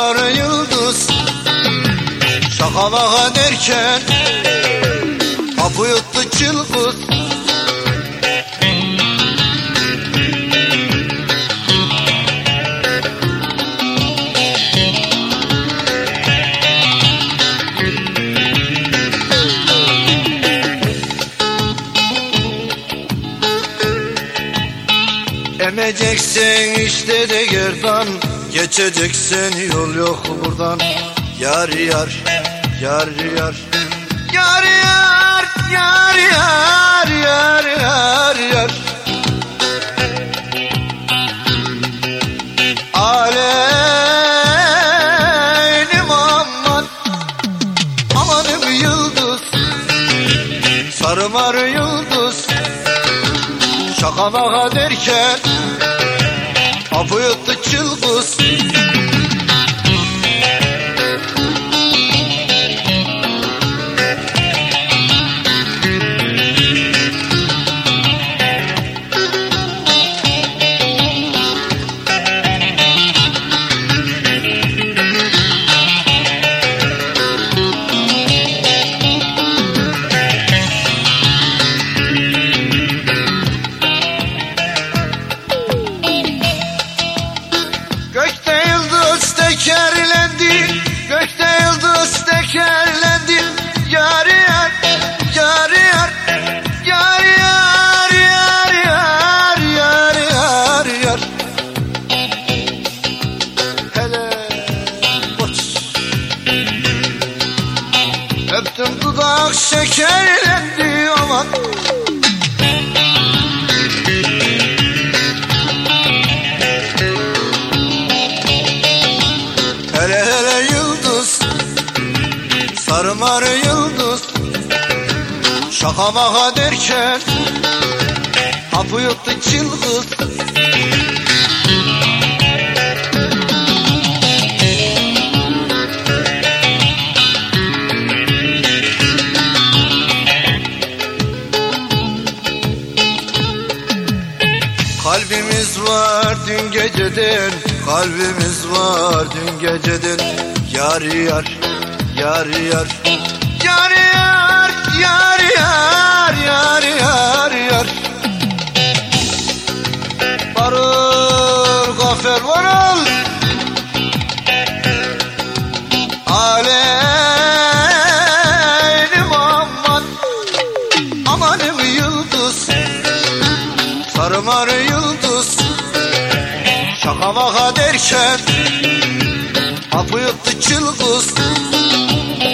Sarmar yıldız Şaka baka derken Kapı yuttu çılgız Emeceksin işte de gerdan Geçeceksin yol yok buradan. Yar yar yar yar. Yar yar yar yar yar yar yar. Aleynim aman Amanım yıldız. Sarımar yıldız. Şaka baka derken Apı yuttu çılgız Öptüm dudak şekerlendi aman Hele hele yıldız Sarmar yıldız. Şaka maka derken Hapı yuttu çılgız Kalbimiz var dün geceden Kalbimiz var dün geceden. Yar yar yar yar. Yar yar yar yar yar yar yar. Varır gafer varıl Aleynim aman Amanım yıldız. Sarmar yıldız Şaka maka derken Hapı yuttu çılgız